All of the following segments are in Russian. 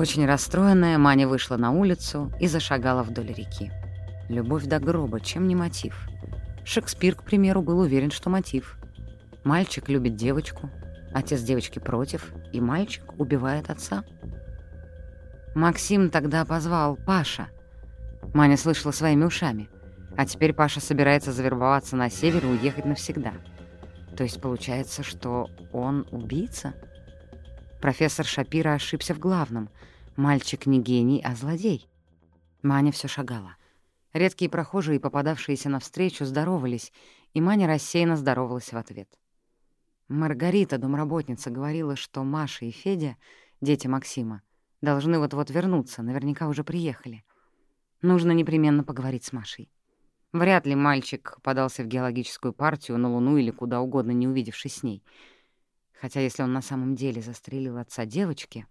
Очень расстроенная, Маня вышла на улицу и зашагала вдоль реки. Любовь до гроба, чем не мотив? Шекспир, к примеру, был уверен, что мотив. Мальчик любит девочку, отец девочки против, и мальчик убивает отца. Максим тогда позвал Паша. Маня слышала своими ушами. А теперь Паша собирается завербоваться на север и уехать навсегда. То есть получается, что он убийца? Профессор Шапира ошибся в главном. Мальчик не гений, а злодей. Маня все шагала. Редкие прохожие, попадавшиеся навстречу, здоровались, и Маня рассеянно здоровалась в ответ. Маргарита, домработница, говорила, что Маша и Федя, дети Максима, должны вот-вот вернуться, наверняка уже приехали. Нужно непременно поговорить с Машей. Вряд ли мальчик подался в геологическую партию на Луну или куда угодно, не увидевшись с ней — Хотя если он на самом деле застрелил отца девочки...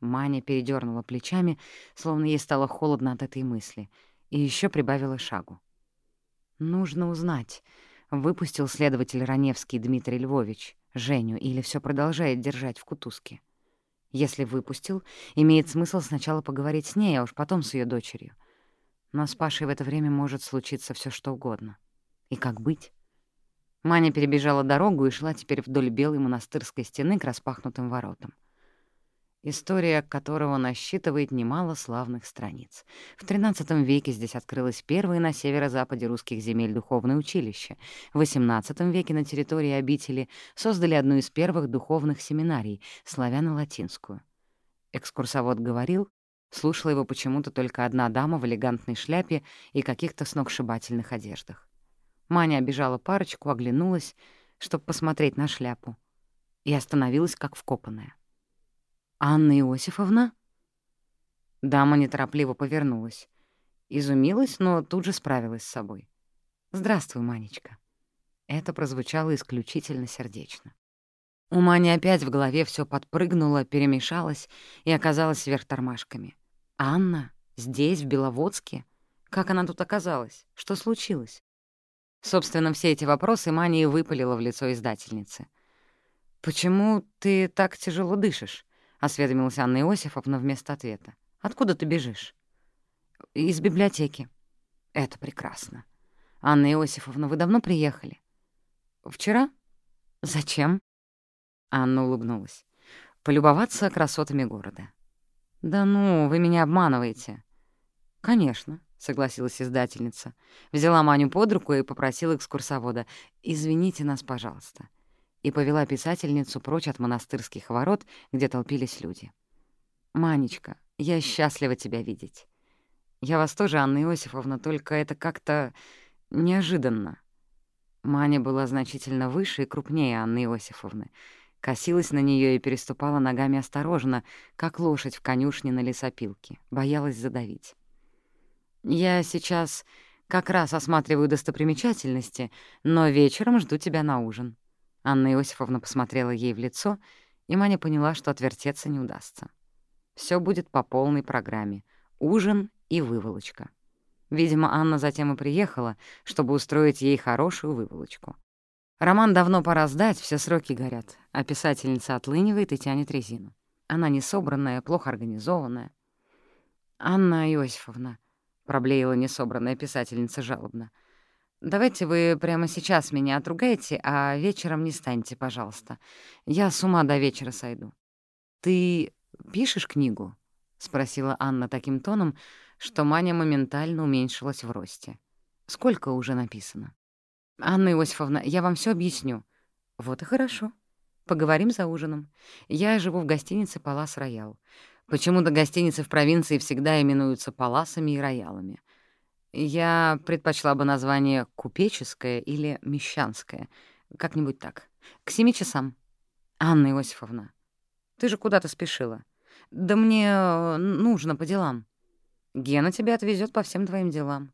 Маня передернула плечами, словно ей стало холодно от этой мысли, и еще прибавила шагу. «Нужно узнать, выпустил следователь Раневский Дмитрий Львович Женю или все продолжает держать в кутузке. Если выпустил, имеет смысл сначала поговорить с ней, а уж потом с ее дочерью. Но с Пашей в это время может случиться все что угодно. И как быть? Маня перебежала дорогу и шла теперь вдоль белой монастырской стены к распахнутым воротам. История которого насчитывает немало славных страниц. В XIII веке здесь открылось первое на северо-западе русских земель духовное училище. В XVIII веке на территории обители создали одну из первых духовных семинарий — славяно-латинскую. Экскурсовод говорил, слушала его почему-то только одна дама в элегантной шляпе и каких-то сногсшибательных одеждах. Маня обижала парочку, оглянулась, чтобы посмотреть на шляпу, и остановилась как вкопанная. «Анна Иосифовна?» Дама неторопливо повернулась. Изумилась, но тут же справилась с собой. «Здравствуй, Манечка». Это прозвучало исключительно сердечно. У Мани опять в голове все подпрыгнуло, перемешалось и оказалось вверх тормашками. «Анна? Здесь, в Беловодске? Как она тут оказалась? Что случилось?» Собственно, все эти вопросы Мания выпалила в лицо издательницы. «Почему ты так тяжело дышишь?» — осведомилась Анна Иосифовна вместо ответа. «Откуда ты бежишь?» «Из библиотеки». «Это прекрасно. Анна Иосифовна, вы давно приехали?» «Вчера?» «Зачем?» Анна улыбнулась. «Полюбоваться красотами города». «Да ну, вы меня обманываете». «Конечно. — согласилась издательница. Взяла Маню под руку и попросила экскурсовода «Извините нас, пожалуйста», и повела писательницу прочь от монастырских ворот, где толпились люди. «Манечка, я счастлива тебя видеть. Я вас тоже, Анна Иосифовна, только это как-то неожиданно». Маня была значительно выше и крупнее Анны Иосифовны, косилась на нее и переступала ногами осторожно, как лошадь в конюшне на лесопилке, боялась задавить. Я сейчас как раз осматриваю достопримечательности, но вечером жду тебя на ужин». Анна Иосифовна посмотрела ей в лицо, и Маня поняла, что отвертеться не удастся. Все будет по полной программе. Ужин и выволочка. Видимо, Анна затем и приехала, чтобы устроить ей хорошую выволочку. Роман давно пора сдать, все сроки горят, а писательница отлынивает и тянет резину. Она несобранная, плохо организованная. «Анна Иосифовна», проблеяла несобранная писательница жалобно. «Давайте вы прямо сейчас меня отругаете, а вечером не станьте, пожалуйста. Я с ума до вечера сойду». «Ты пишешь книгу?» — спросила Анна таким тоном, что Маня моментально уменьшилась в росте. «Сколько уже написано?» «Анна Иосифовна, я вам все объясню». «Вот и хорошо. Поговорим за ужином. Я живу в гостинице «Палас Роял». Почему-то гостиницы в провинции всегда именуются паласами и роялами. Я предпочла бы название «купеческое» или «мещанское». Как-нибудь так. К семи часам. Анна Иосифовна, ты же куда-то спешила. Да мне э, нужно по делам. Гена тебя отвезет по всем твоим делам.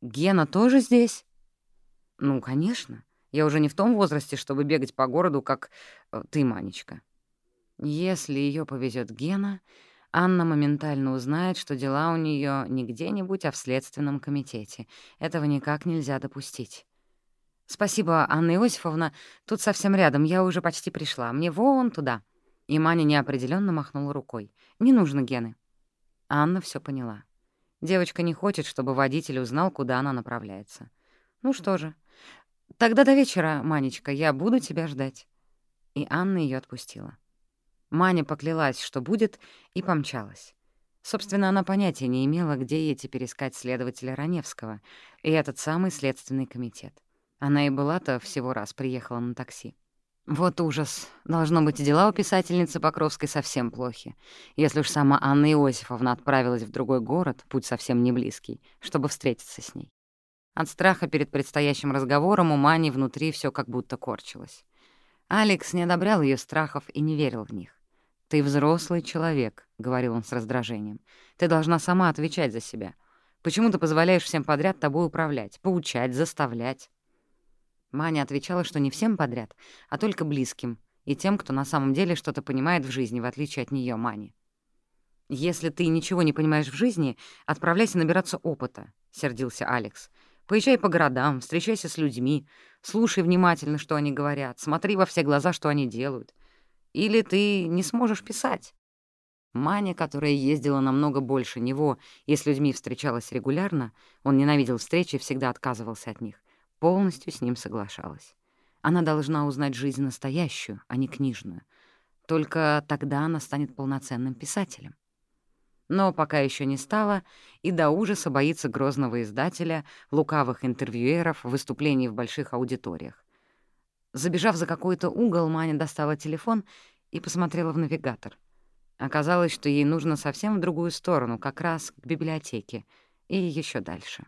Гена тоже здесь? Ну, конечно. Я уже не в том возрасте, чтобы бегать по городу, как э, ты, Манечка. Если ее повезет Гена, Анна моментально узнает, что дела у нее не где-нибудь, а в следственном комитете. Этого никак нельзя допустить. «Спасибо, Анна Иосифовна. Тут совсем рядом. Я уже почти пришла. Мне вон туда». И Маня неопределенно махнула рукой. «Не нужно Гены». Анна все поняла. Девочка не хочет, чтобы водитель узнал, куда она направляется. Ну что же, тогда до вечера, Манечка, я буду тебя ждать. И Анна ее отпустила. Маня поклялась, что будет, и помчалась. Собственно, она понятия не имела, где ей теперь искать следователя Раневского и этот самый следственный комитет. Она и была-то всего раз приехала на такси. Вот ужас. Должно быть, дела у писательницы Покровской совсем плохи. Если уж сама Анна Иосифовна отправилась в другой город, путь совсем не близкий, чтобы встретиться с ней. От страха перед предстоящим разговором у Мани внутри все как будто корчилось. Алекс не одобрял ее страхов и не верил в них. «Ты взрослый человек», — говорил он с раздражением. «Ты должна сама отвечать за себя. Почему ты позволяешь всем подряд тобой управлять, поучать, заставлять?» Маня отвечала, что не всем подряд, а только близким и тем, кто на самом деле что-то понимает в жизни, в отличие от нее, Мани. «Если ты ничего не понимаешь в жизни, отправляйся набираться опыта», — сердился Алекс. «Поезжай по городам, встречайся с людьми, слушай внимательно, что они говорят, смотри во все глаза, что они делают. Или ты не сможешь писать». Маня, которая ездила намного больше него и с людьми встречалась регулярно, он ненавидел встречи и всегда отказывался от них, полностью с ним соглашалась. Она должна узнать жизнь настоящую, а не книжную. Только тогда она станет полноценным писателем. Но пока еще не стала, и до ужаса боится грозного издателя, лукавых интервьюеров, выступлений в больших аудиториях. Забежав за какой-то угол, Маня достала телефон и посмотрела в навигатор. Оказалось, что ей нужно совсем в другую сторону, как раз к библиотеке, и еще дальше.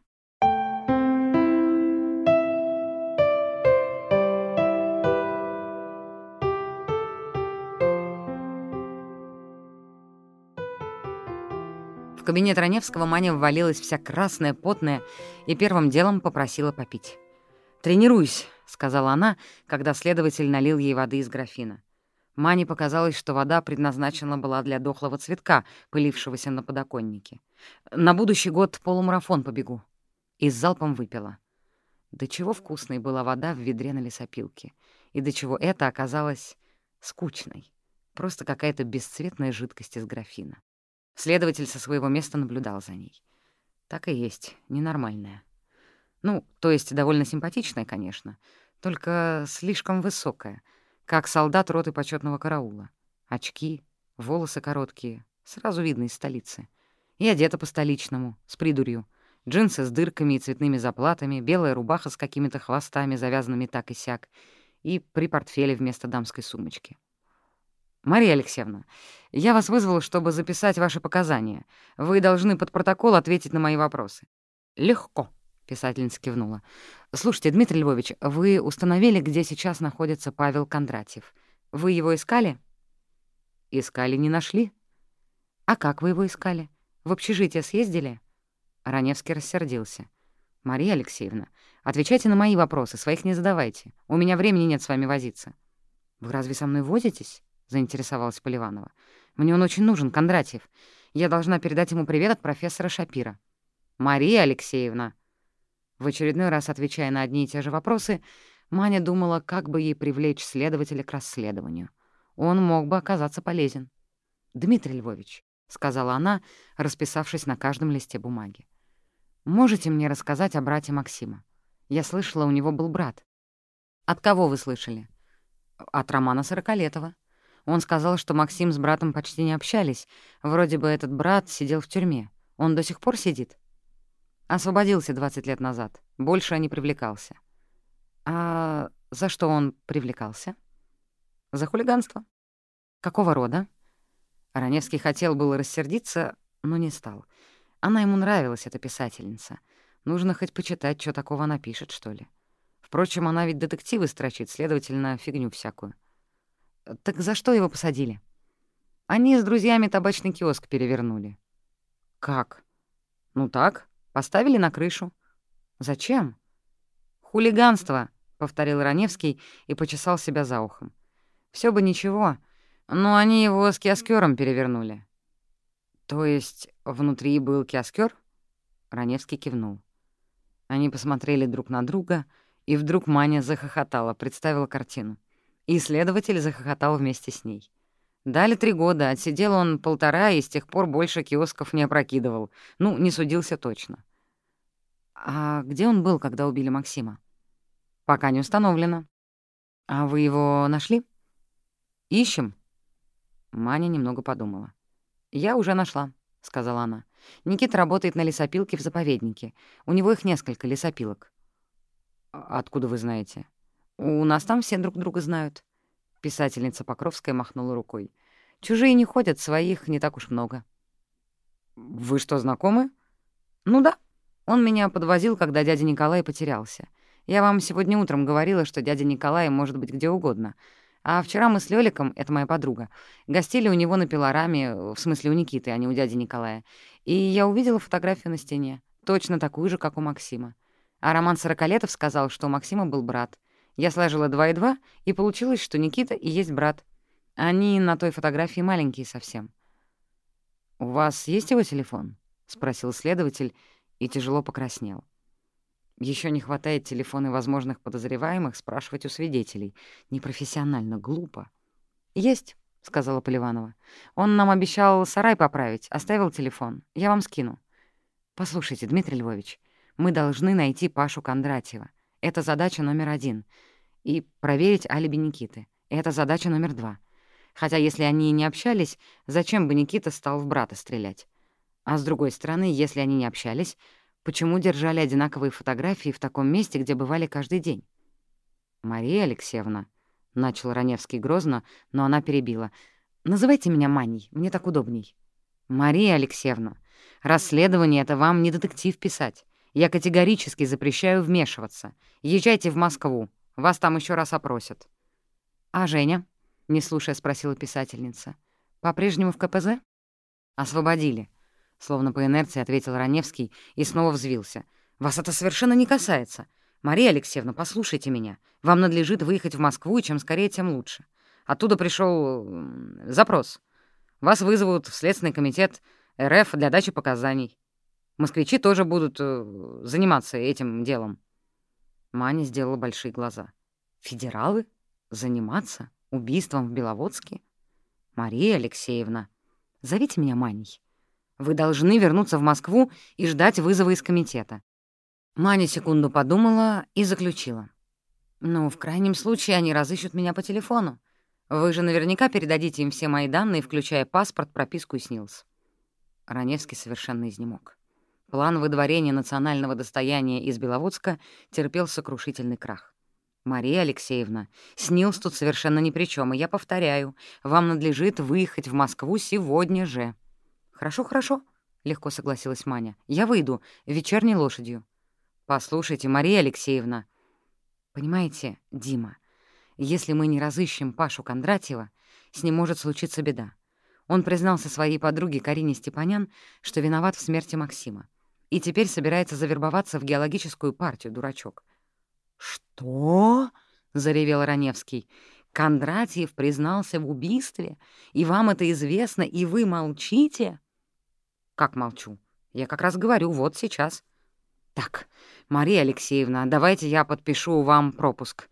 В кабинет Раневского Маня ввалилась вся красная, потная, и первым делом попросила попить. «Тренируюсь», — сказала она, когда следователь налил ей воды из графина. Мане показалось, что вода предназначена была для дохлого цветка, пылившегося на подоконнике. «На будущий год полумарафон побегу». И с залпом выпила. До чего вкусной была вода в ведре на лесопилке. И до чего это оказалось скучной. Просто какая-то бесцветная жидкость из графина. Следователь со своего места наблюдал за ней. Так и есть, ненормальная. Ну, то есть довольно симпатичная, конечно, только слишком высокая, как солдат роты почетного караула. Очки, волосы короткие, сразу видно из столицы. И одета по-столичному, с придурью. Джинсы с дырками и цветными заплатами, белая рубаха с какими-то хвостами, завязанными так и сяк, и при портфеле вместо дамской сумочки. «Мария Алексеевна, я вас вызвала, чтобы записать ваши показания. Вы должны под протокол ответить на мои вопросы». «Легко», — писательница кивнула. «Слушайте, Дмитрий Львович, вы установили, где сейчас находится Павел Кондратьев. Вы его искали?» «Искали, не нашли». «А как вы его искали? В общежитие съездили?» Раневский рассердился. «Мария Алексеевна, отвечайте на мои вопросы, своих не задавайте. У меня времени нет с вами возиться». «Вы разве со мной возитесь?» заинтересовалась Поливанова. «Мне он очень нужен, Кондратьев. Я должна передать ему привет от профессора Шапира». «Мария Алексеевна!» В очередной раз отвечая на одни и те же вопросы, Маня думала, как бы ей привлечь следователя к расследованию. Он мог бы оказаться полезен. «Дмитрий Львович», — сказала она, расписавшись на каждом листе бумаги, «можете мне рассказать о брате Максима? Я слышала, у него был брат». «От кого вы слышали?» «От Романа Сорокалетова». Он сказал, что Максим с братом почти не общались. Вроде бы этот брат сидел в тюрьме. Он до сих пор сидит? Освободился 20 лет назад. Больше не привлекался. А за что он привлекался? За хулиганство. Какого рода? Раневский хотел было рассердиться, но не стал. Она ему нравилась, эта писательница. Нужно хоть почитать, что такого она пишет, что ли. Впрочем, она ведь детективы строчит, следовательно, фигню всякую. Так за что его посадили? Они с друзьями табачный киоск перевернули. Как? Ну так, поставили на крышу. Зачем? Хулиганство, повторил Раневский и почесал себя за ухом. Все бы ничего, но они его с киоскером перевернули. То есть внутри был киоскер? Раневский кивнул. Они посмотрели друг на друга, и вдруг Маня захохотала, представила картину. И следователь захохотал вместе с ней. Дали три года, отсидел он полтора и с тех пор больше киосков не опрокидывал. Ну, не судился точно. А где он был, когда убили Максима? Пока не установлено. А вы его нашли? Ищем. Маня немного подумала. Я уже нашла, сказала она. Никита работает на лесопилке в заповеднике. У него их несколько лесопилок. А откуда вы знаете? У нас там все друг друга знают. Писательница Покровская махнула рукой. Чужие не ходят, своих не так уж много. Вы что, знакомы? Ну да. Он меня подвозил, когда дядя Николай потерялся. Я вам сегодня утром говорила, что дядя Николай может быть где угодно. А вчера мы с Лёликом, это моя подруга, гостили у него на пилораме, в смысле у Никиты, а не у дяди Николая. И я увидела фотографию на стене, точно такую же, как у Максима. А Роман Сорокалетов сказал, что у Максима был брат. Я сложила два и два, и получилось, что Никита и есть брат. Они на той фотографии маленькие совсем. «У вас есть его телефон?» — спросил следователь и тяжело покраснел. Еще не хватает телефоны возможных подозреваемых спрашивать у свидетелей. Непрофессионально, глупо. «Есть», — сказала Поливанова. «Он нам обещал сарай поправить, оставил телефон. Я вам скину». «Послушайте, Дмитрий Львович, мы должны найти Пашу Кондратьева. Это задача номер один. И проверить алиби Никиты. Это задача номер два. Хотя если они не общались, зачем бы Никита стал в брата стрелять? А с другой стороны, если они не общались, почему держали одинаковые фотографии в таком месте, где бывали каждый день? «Мария Алексеевна», — начал Раневский грозно, но она перебила. «Называйте меня Маней, мне так удобней». «Мария Алексеевна, расследование — это вам не детектив писать. Я категорически запрещаю вмешиваться. Езжайте в Москву, вас там еще раз опросят». «А Женя?» — не слушая спросила писательница. «По-прежнему в КПЗ?» «Освободили», — словно по инерции ответил Раневский и снова взвился. «Вас это совершенно не касается. Мария Алексеевна, послушайте меня. Вам надлежит выехать в Москву, и чем скорее, тем лучше. Оттуда пришел запрос. Вас вызовут в Следственный комитет РФ для дачи показаний. Москвичи тоже будут э, заниматься этим делом». Маня сделала большие глаза. «Федералы? Заниматься? Убийством в Беловодске? Мария Алексеевна, зовите меня Маней. Вы должны вернуться в Москву и ждать вызова из комитета». Маня секунду подумала и заключила. «Ну, в крайнем случае они разыщут меня по телефону. Вы же наверняка передадите им все мои данные, включая паспорт, прописку и СНИЛС». Раневский совершенно изнемог. План выдворения национального достояния из Беловодска терпел сокрушительный крах. «Мария Алексеевна, СНИЛС тут совершенно ни при чем, и я повторяю, вам надлежит выехать в Москву сегодня же». «Хорошо, хорошо», — легко согласилась Маня. «Я выйду вечерней лошадью». «Послушайте, Мария Алексеевна». «Понимаете, Дима, если мы не разыщем Пашу Кондратьева, с ним может случиться беда. Он признался своей подруге Карине Степанян, что виноват в смерти Максима и теперь собирается завербоваться в геологическую партию, дурачок. «Что?» — заревел Раневский. «Кондратьев признался в убийстве, и вам это известно, и вы молчите?» «Как молчу? Я как раз говорю, вот сейчас». «Так, Мария Алексеевна, давайте я подпишу вам пропуск».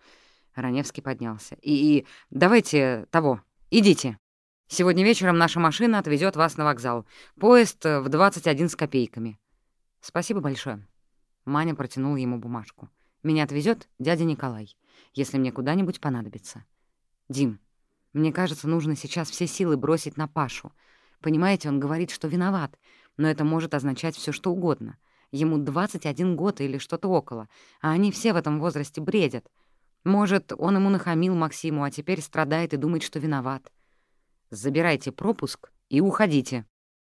Раневский поднялся. «И, и давайте того, идите. Сегодня вечером наша машина отвезет вас на вокзал. Поезд в 21 с копейками». «Спасибо большое». Маня протянула ему бумажку. «Меня отвезет дядя Николай, если мне куда-нибудь понадобится». «Дим, мне кажется, нужно сейчас все силы бросить на Пашу. Понимаете, он говорит, что виноват, но это может означать все что угодно. Ему 21 год или что-то около, а они все в этом возрасте бредят. Может, он ему нахамил Максиму, а теперь страдает и думает, что виноват. Забирайте пропуск и уходите».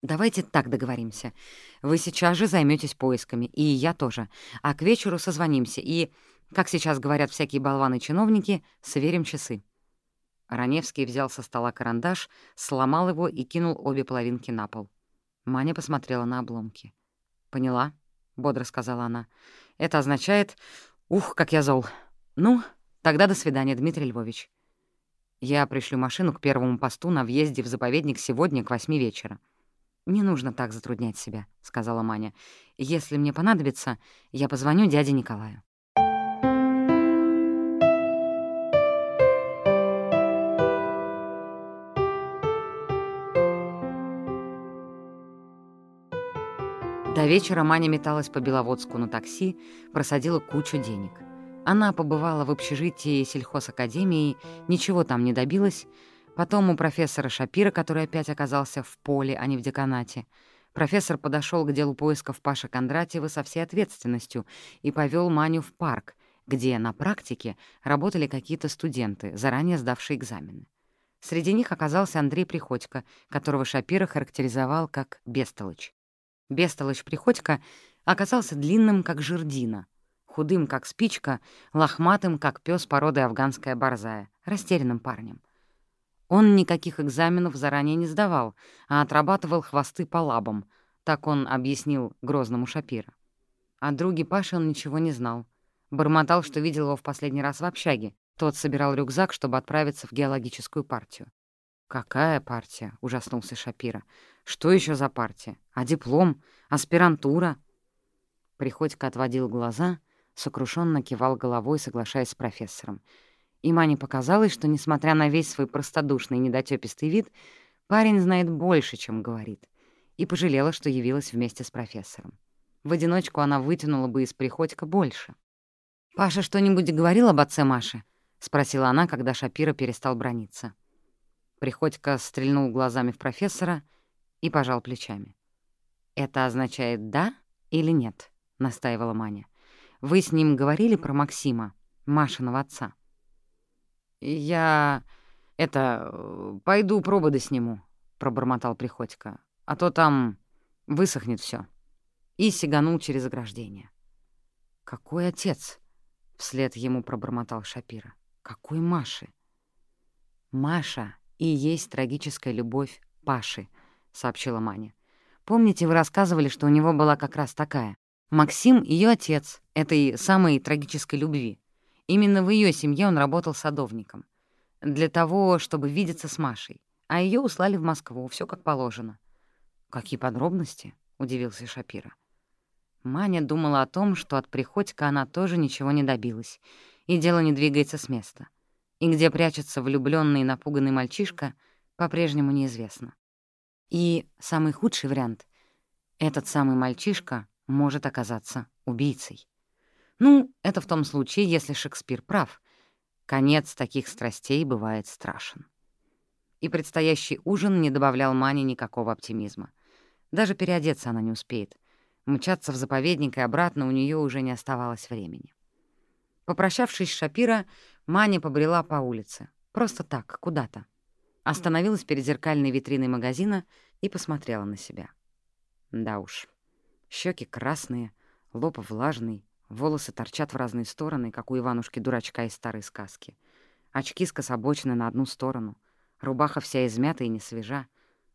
Давайте так договоримся. Вы сейчас же займетесь поисками, и я тоже. А к вечеру созвонимся и, как сейчас говорят всякие болваны-чиновники, сверим часы». Раневский взял со стола карандаш, сломал его и кинул обе половинки на пол. Маня посмотрела на обломки. «Поняла», — бодро сказала она. «Это означает... Ух, как я зол. Ну, тогда до свидания, Дмитрий Львович. Я пришлю машину к первому посту на въезде в заповедник сегодня к восьми вечера. «Не нужно так затруднять себя», — сказала Маня. «Если мне понадобится, я позвоню дяде Николаю». До вечера Маня металась по Беловодску на такси, просадила кучу денег. Она побывала в общежитии сельхозакадемии, ничего там не добилась, потом у профессора Шапира, который опять оказался в поле, а не в деканате. Профессор подошел к делу поисков Паши Кондратьева со всей ответственностью и повел Маню в парк, где на практике работали какие-то студенты, заранее сдавшие экзамены. Среди них оказался Андрей Приходько, которого Шапира характеризовал как «бестолочь». Бестолочь Приходько оказался длинным, как жердина, худым, как спичка, лохматым, как пес породы афганская борзая, растерянным парнем. Он никаких экзаменов заранее не сдавал, а отрабатывал хвосты по лабам, так он объяснил грозному Шапира. О друге Паши он ничего не знал. Бормотал, что видел его в последний раз в общаге. Тот собирал рюкзак, чтобы отправиться в геологическую партию. «Какая партия?» — ужаснулся Шапира. «Что еще за партия? А диплом? Аспирантура?» Приходько отводил глаза, сокрушенно кивал головой, соглашаясь с профессором. И Мане показалось, что, несмотря на весь свой простодушный недотёпистый вид, парень знает больше, чем говорит, и пожалела, что явилась вместе с профессором. В одиночку она вытянула бы из Приходько больше. «Паша что-нибудь говорил об отце Маши?» — спросила она, когда Шапира перестал брониться. Приходько стрельнул глазами в профессора и пожал плечами. «Это означает «да» или «нет», — настаивала Маня. «Вы с ним говорили про Максима, Машиного отца?» «Я... это... пойду проводы сниму», — пробормотал Приходько. «А то там высохнет все. И сиганул через ограждение. «Какой отец?» — вслед ему пробормотал Шапира. «Какой Маши?» «Маша и есть трагическая любовь Паши», — сообщила Маня. «Помните, вы рассказывали, что у него была как раз такая? Максим — ее отец, этой самой трагической любви. Именно в ее семье он работал садовником. Для того, чтобы видеться с Машей. А ее услали в Москву, все как положено». «Какие подробности?» — удивился Шапира. Маня думала о том, что от Приходька она тоже ничего не добилась, и дело не двигается с места. И где прячется влюбленный и напуганный мальчишка, по-прежнему неизвестно. И самый худший вариант — этот самый мальчишка может оказаться убийцей. Ну, это в том случае, если Шекспир прав. Конец таких страстей бывает страшен. И предстоящий ужин не добавлял Мане никакого оптимизма. Даже переодеться она не успеет. Мчаться в заповедник и обратно у нее уже не оставалось времени. Попрощавшись с Шапира, Маня побрела по улице. Просто так, куда-то. Остановилась перед зеркальной витриной магазина и посмотрела на себя. Да уж. Щеки красные, лоб влажный, волосы торчат в разные стороны, как у Иванушки-дурачка из старой сказки. Очки скособочены на одну сторону. Рубаха вся измята и не свежа.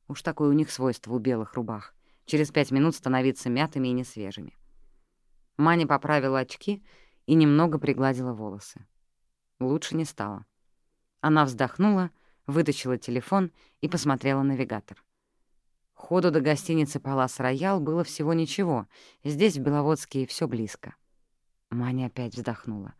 Уж такое у них свойство у белых рубах. Через пять минут становиться мятыми и несвежими. Маня поправила очки и немного пригладила волосы. Лучше не стало. Она вздохнула, вытащила телефон и посмотрела навигатор. Ходу до гостиницы «Палас Роял» было всего ничего. Здесь, в Беловодске, все близко. Маня опять вздохнула.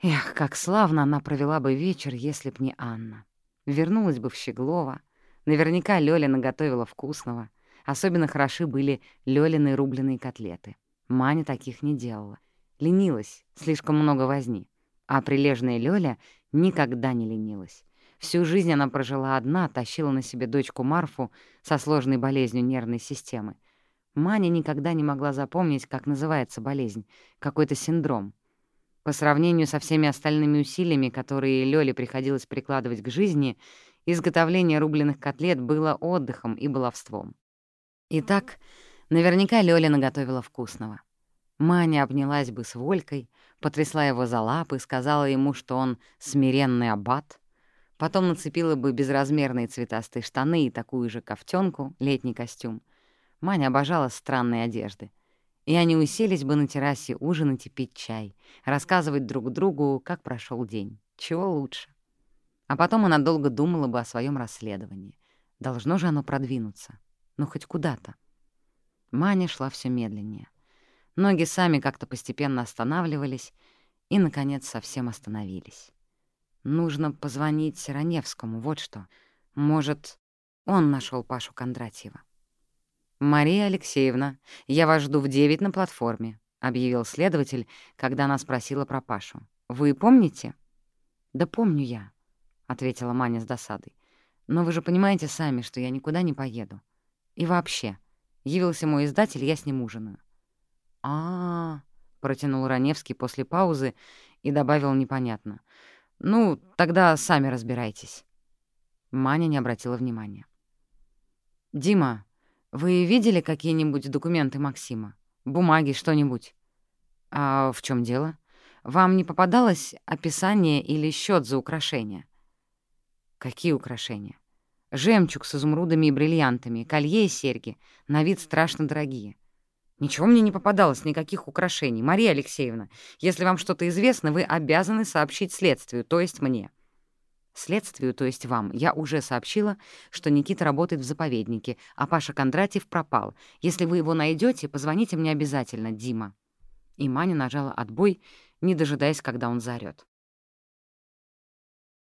Эх, как славно она провела бы вечер, если б не Анна. Вернулась бы в Щеглова. Наверняка Лёля наготовила вкусного. Особенно хороши были Лёлины рубленые котлеты. Маня таких не делала. Ленилась, слишком много возни. А прилежная Лёля никогда не ленилась. Всю жизнь она прожила одна, тащила на себе дочку Марфу со сложной болезнью нервной системы. Маня никогда не могла запомнить, как называется болезнь, какой-то синдром. По сравнению со всеми остальными усилиями, которые Лёле приходилось прикладывать к жизни, изготовление рубленых котлет было отдыхом и баловством. Итак, наверняка Лёля наготовила вкусного. Маня обнялась бы с Волькой, потрясла его за лапы, сказала ему, что он смиренный аббат, потом нацепила бы безразмерные цветастые штаны и такую же ковтёнку, летний костюм. Маня обожала странные одежды. И они уселись бы на террасе ужинать и пить чай, рассказывать друг другу, как прошел день, чего лучше. А потом она долго думала бы о своем расследовании. Должно же оно продвинуться. Ну, хоть куда-то. Маня шла все медленнее. Ноги сами как-то постепенно останавливались и, наконец, совсем остановились. Нужно позвонить Раневскому, вот что. Может, он нашел Пашу Кондратьева. «Мария Алексеевна, я вас жду в девять на платформе», — объявил следователь, когда она спросила про Пашу. «Вы помните?» «Да помню я», — ответила Маня с досадой. «Но вы же понимаете сами, что я никуда не поеду. И вообще, явился мой издатель, я с ним ужинаю». «А-а-а», протянул Раневский после паузы и добавил непонятно. «Ну, тогда сами разбирайтесь». Маня не обратила внимания. «Дима, вы видели какие-нибудь документы Максима? Бумаги, что-нибудь?» «А в чем дело? Вам не попадалось описание или счет за украшения?» «Какие украшения?» «Жемчуг с изумрудами и бриллиантами, колье и серьги, на вид страшно дорогие. Ничего мне не попадалось, никаких украшений. Мария Алексеевна, если вам что-то известно, вы обязаны сообщить следствию, то есть мне. Следствию, то есть вам, я уже сообщила, что Никита работает в заповеднике, а Паша Кондратьев пропал. Если вы его найдете, позвоните мне обязательно, Дима. И Маня нажала отбой, не дожидаясь, когда он заорёт.